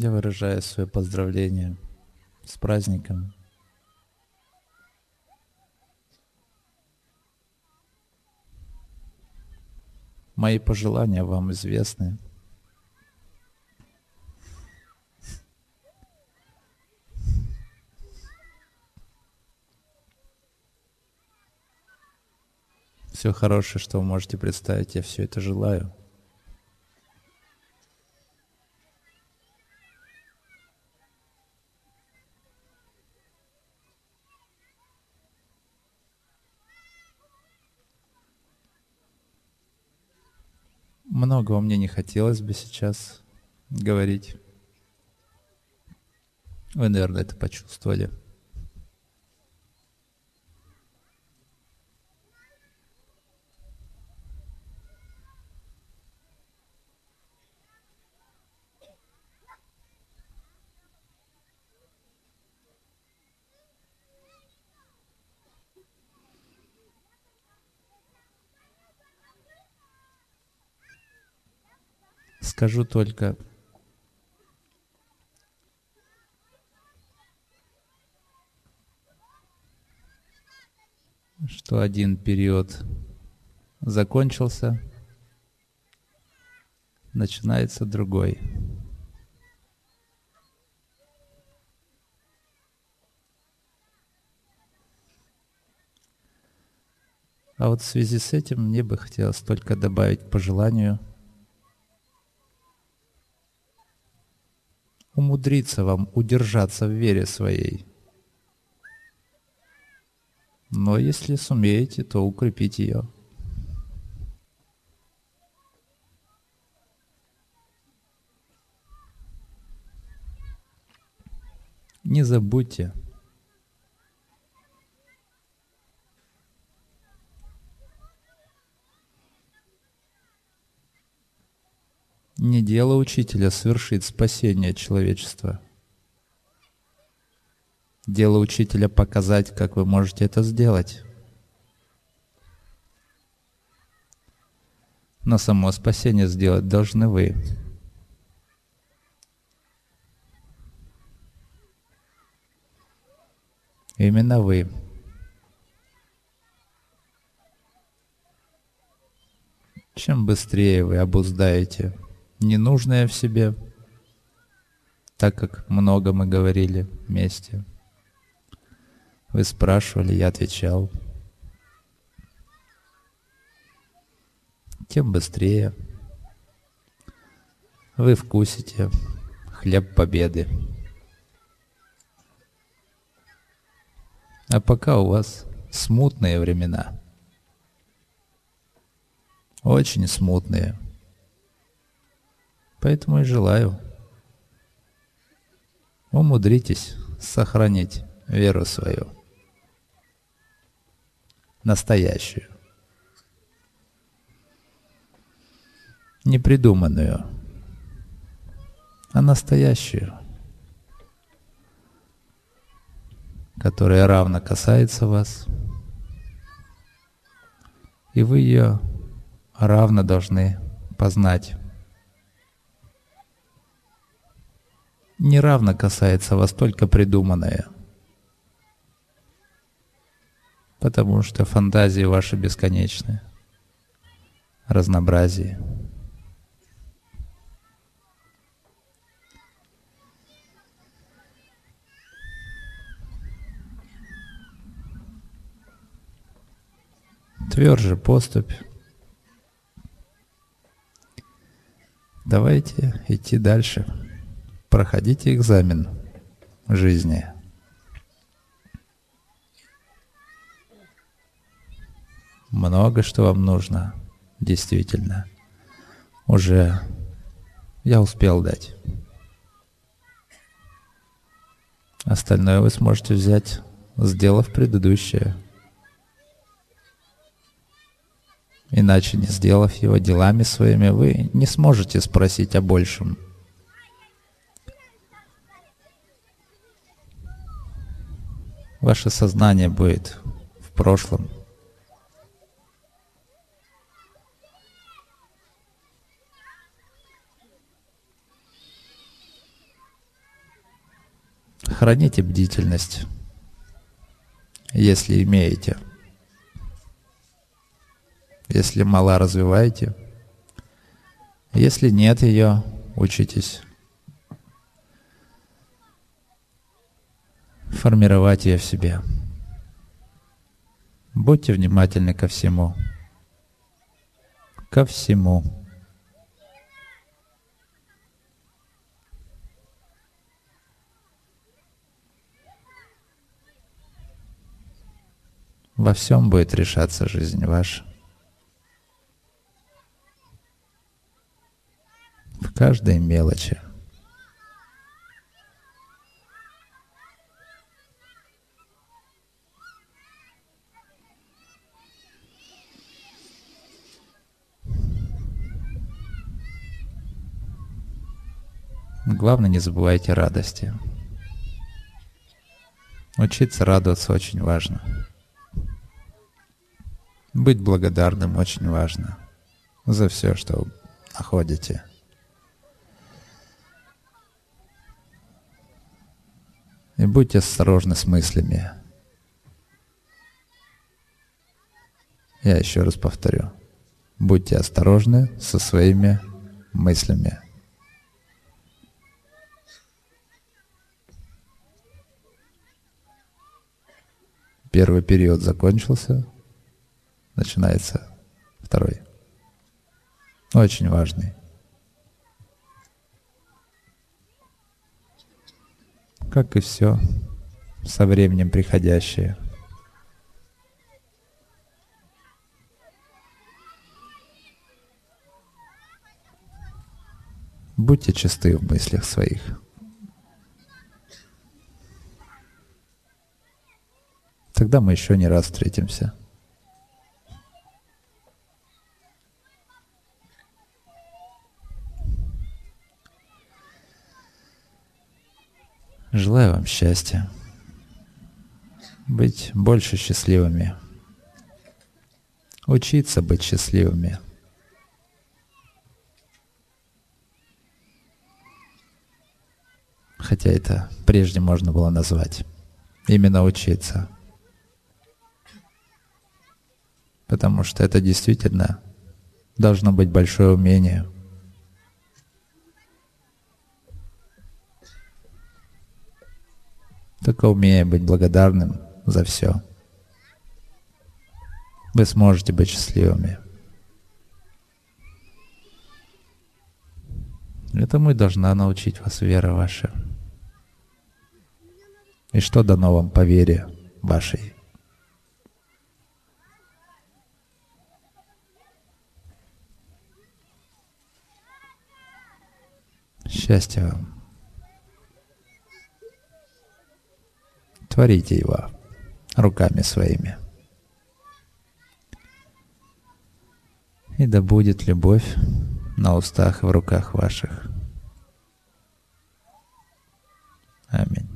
Я выражаю свое поздравление с праздником. Мои пожелания вам известны. Все хорошее, что вы можете представить, я все это желаю. Многого мне не хотелось бы сейчас говорить. Вы, наверное, это почувствовали. Скажу только, что один период закончился, начинается другой. А вот в связи с этим мне бы хотелось только добавить по желанию – умудриться вам удержаться в вере своей. Но если сумеете, то укрепить ее. Не забудьте, Не дело учителя совершить спасение человечества. Дело учителя показать, как вы можете это сделать. Но само спасение сделать должны вы. Именно вы. Чем быстрее вы обуздаете ненужное в себе, так как много мы говорили вместе. Вы спрашивали, я отвечал. Тем быстрее вы вкусите хлеб победы. А пока у вас смутные времена. Очень смутные. Поэтому и желаю. Умудритесь сохранить веру свою. Настоящую. Не придуманную, а настоящую, которая равно касается вас, и вы ее равно должны познать. Неравно касается вас только придуманное. Потому что фантазии ваши бесконечны. Разнообразие. Тверже поступь. Давайте идти дальше проходите экзамен жизни. Много что вам нужно, действительно. Уже я успел дать. Остальное вы сможете взять, сделав предыдущее. Иначе, не сделав его делами своими, вы не сможете спросить о большем – Ваше сознание будет в прошлом. Сохраните бдительность, если имеете. Если мало развиваете. Если нет ее, учитесь формировать ее в себе. Будьте внимательны ко всему. Ко всему. Во всем будет решаться жизнь ваша. В каждой мелочи. Главное, не забывайте радости. Учиться радоваться очень важно. Быть благодарным очень важно за все, что вы находите. И будьте осторожны с мыслями. Я еще раз повторю. Будьте осторожны со своими мыслями. Первый период закончился, начинается второй. Очень важный. Как и все со временем приходящее. Будьте чисты в мыслях своих. Тогда мы еще не раз встретимся. Желаю вам счастья, быть больше счастливыми, учиться быть счастливыми. Хотя это прежде можно было назвать. Именно учиться. Потому что это действительно должно быть большое умение – только умея быть благодарным за все. Вы сможете быть счастливыми. Этому и должна научить вас вера ваша. И что дано вам по вере вашей? Счастья вам. Творите его руками своими. И да будет любовь на устах и в руках ваших. Аминь.